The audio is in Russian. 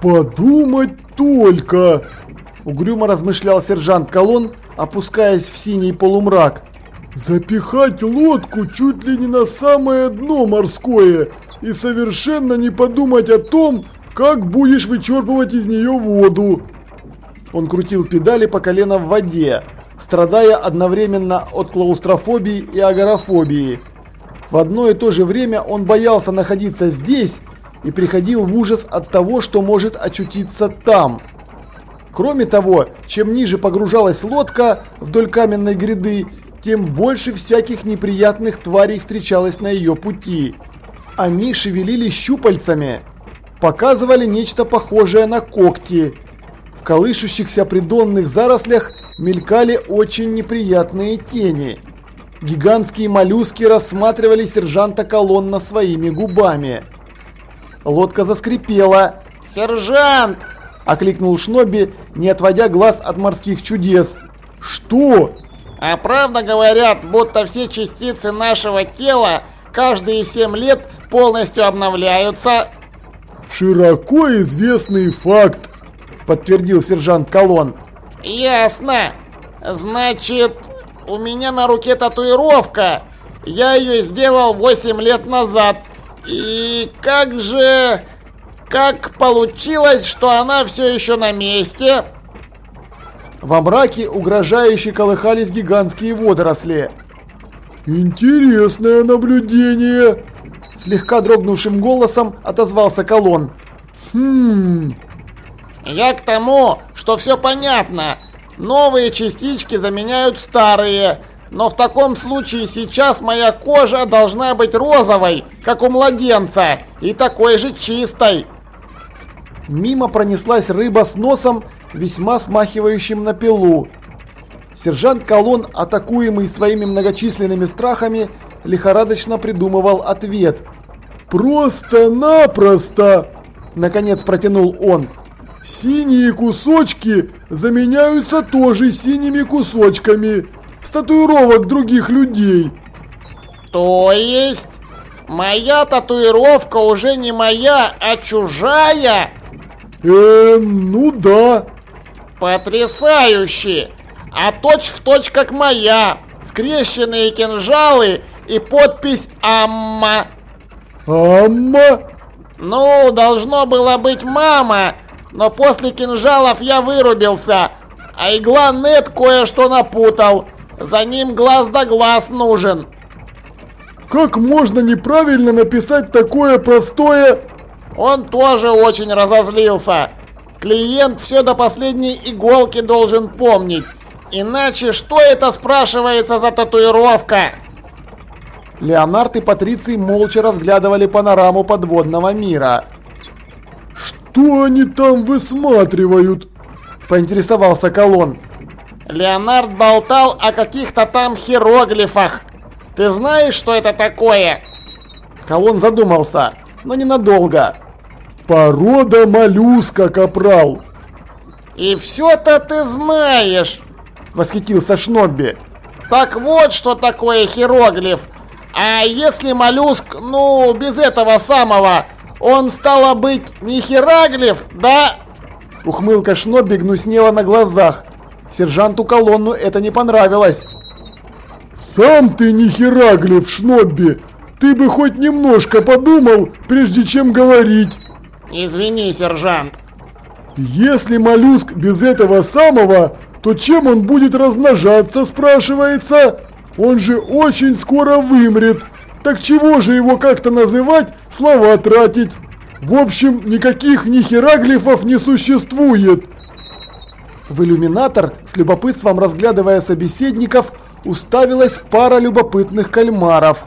Подумать только! Угрюмо размышлял сержант Колон, опускаясь в синий полумрак. Запихать лодку чуть ли не на самое дно морское и совершенно не подумать о том, как будешь вычерпывать из нее воду. Он крутил педали по колено в воде, страдая одновременно от клаустрофобии и агорафобии. В одно и то же время он боялся находиться здесь и приходил в ужас от того, что может очутиться там. Кроме того, чем ниже погружалась лодка вдоль каменной гряды, тем больше всяких неприятных тварей встречалось на ее пути. Они шевелили щупальцами, показывали нечто похожее на когти. В колышущихся придонных зарослях мелькали очень неприятные тени. Гигантские моллюски рассматривали сержанта колонна своими губами. Лодка заскрипела. «Сержант!» – окликнул Шноби, не отводя глаз от морских чудес. «Что?» «А правда говорят, будто все частицы нашего тела каждые семь лет полностью обновляются?» «Широко известный факт», – подтвердил сержант Колон. «Ясно. Значит, у меня на руке татуировка. Я ее сделал 8 лет назад. И как же... Как получилось, что она все еще на месте?» Во мраке угрожающе колыхались гигантские водоросли. «Интересное наблюдение!» Слегка дрогнувшим голосом отозвался Колон. «Хм...» «Я к тому, что все понятно. Новые частички заменяют старые. Но в таком случае сейчас моя кожа должна быть розовой, как у младенца, и такой же чистой». Мимо пронеслась рыба с носом, весьма смахивающим на пилу. Сержант Колон, атакуемый своими многочисленными страхами, лихорадочно придумывал ответ. «Просто-напросто!» – наконец протянул он. «Синие кусочки заменяются тоже синими кусочками с татуировок других людей». «То есть моя татуировка уже не моя, а чужая?» «Э, ну да». «Потрясающе! А точь в точь как моя! Скрещенные кинжалы и подпись «Амма». «Амма?» Ну, должно было быть мама, но после кинжалов я вырубился, а игла Нет кое-что напутал. За ним глаз да глаз нужен. Как можно неправильно написать такое простое? Он тоже очень разозлился. Клиент все до последней иголки должен помнить. Иначе что это спрашивается за татуировка? Леонард и Патриций молча разглядывали панораму подводного мира. «Что они там высматривают?» – поинтересовался Колон. Леонард болтал о каких-то там хироглифах. Ты знаешь, что это такое? Колон задумался, но ненадолго. «Порода моллюска, капрал!» «И все-то ты знаешь!» – восхитился Шнобби. «Так вот, что такое хироглиф! А если моллюск, ну, без этого самого, он стало быть не хераглиф, да?» Ухмылка Шнобби гнуснела на глазах. Сержанту Колонну это не понравилось. «Сам ты не хераглиф, Шнобби! Ты бы хоть немножко подумал, прежде чем говорить!» «Извини, сержант!» «Если моллюск без этого самого, то чем он будет размножаться, спрашивается?» Он же очень скоро вымрет. Так чего же его как-то называть, слова тратить? В общем, никаких ни хераглифов не существует. В иллюминатор, с любопытством разглядывая собеседников, уставилась пара любопытных кальмаров.